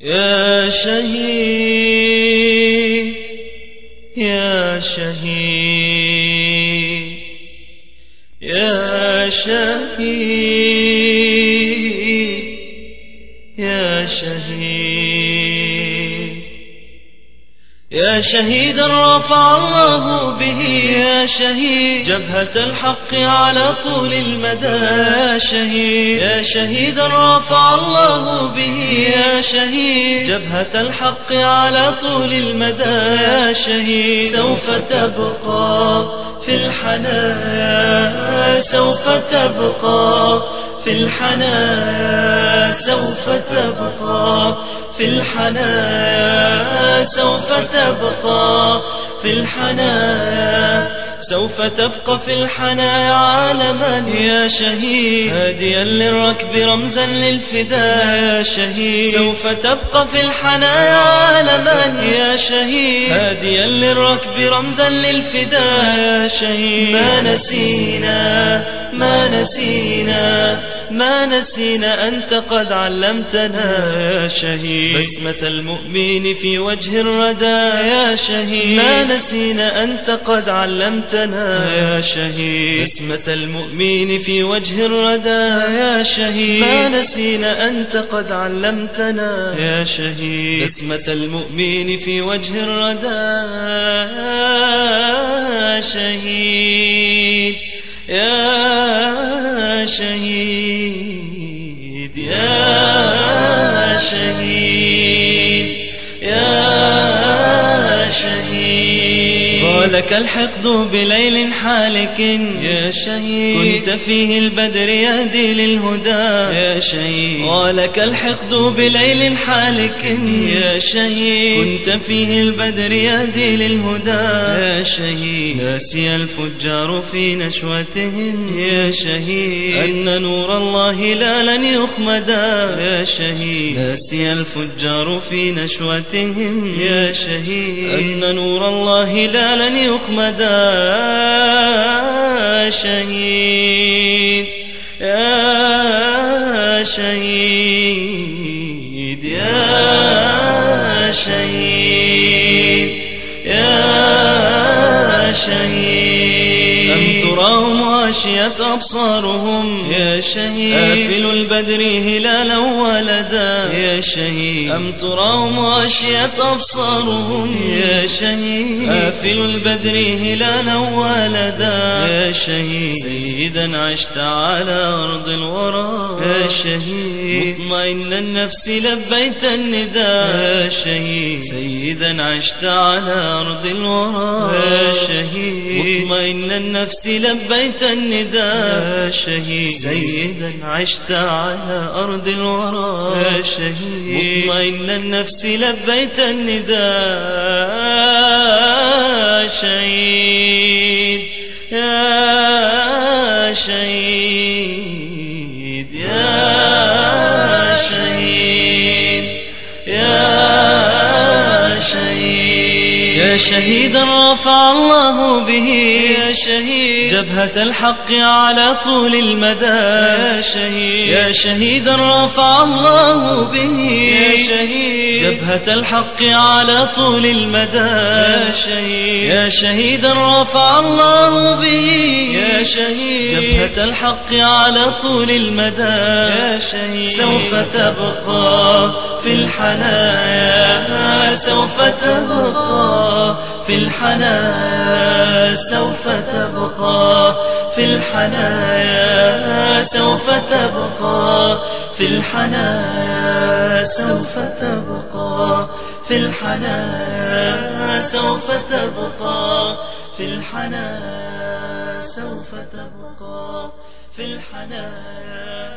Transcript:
يا شهيد يا شهيد يا شهيد يا شهيد. يا شهيدا رفع الله به يا شهيد جبهة الحق على طول المدى يا شهيد يا شهيدا رفع الله به يا شهيد جبهة الحق على طول المدى يا شهيد سوف تبقى في الحنايا سوف تبقى في الحنايا سوف تبقى في الحنايا سوف تبقى في الحنايا سوف تبقى في الحنايا عالما يا شهيد. هاديا للركب رمزا للفداء يا شهيد. سوف تبقى في الحنايا عالما يا شهيد. هاديا للركب رمزا للفداء يا شهيد. ما نسينا ما نسينا ما نسينا أنت قد علمتنا يا شهيد. بسمة المؤمن في وجه الردى يا شهيد. ما نسينا أنت قد علمتنا يا شهيد. بسمة المؤمن في وجه الردى يا شهيد. ما نسينا أنت قد علمتنا يا شهيد. بسمة المؤمن في وجه الردى يا شهيد. يا شهيد يا شهيد. ولك الحقد بليل حالك. يا شهيد كنت فيه البدر يهدي للهدى. يا شهيد ولك الحقد بليل حالك. يا شهيد كنت فيه البدر يهدي للهدى. يا شهيد ناسي الفجار في نشوتهم يا شهيد أن نور الله لا لن يخمدا يا شهيد ناسي الفجار في نشوتهم يا شهيد أن نور الله لا لن يخمدا يا شهيد. يا شهيد يا شهيد يا شهيد. أم تراهم غاشية أبصارهم. يا شهيد آفل البدر هلالا ولدا. يا شهيد أم تراهم غاشية أبصارهم؟ يا شهيد آفل البدر هلالا ولدا. يا شهيد سيدا عشت على أرض الورى. يا شهيد مطمئن النفس لبيت النداء يا شهيد سيدا عشت على أرض الورى. يا شهيد مطمئن النفس لبيت النداء يا شهيد. سيدا عشت على أرض الورى يا شهيد. مطمئن النفس لبيت النداء يا شهيد. يا شهيد. يا شهيد. يا شهيد. شهيدا رفع الله به يا شهيد. جبهة الحق على طول المدى. يا شهيد. يا شهيدا رفع الله به يا شهيد. جبهة الحق على طول المدى. يا شهيد. يا شهيدا رفع الله به. يا شهيد. جبهة الحق على طول المدى. يا شهيد. سوف تبقى في الحنايا. سوف تبقى. في الحنايا سوف تبقى في الحنايا سوف تبقى في الحنايا سوف تبقى في الحنايا سوف تبقى في الحنايا سوف تبقى في الحنايا